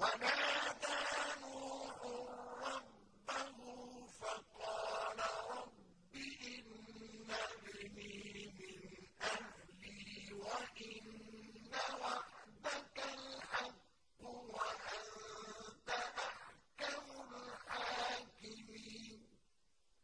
وَنَا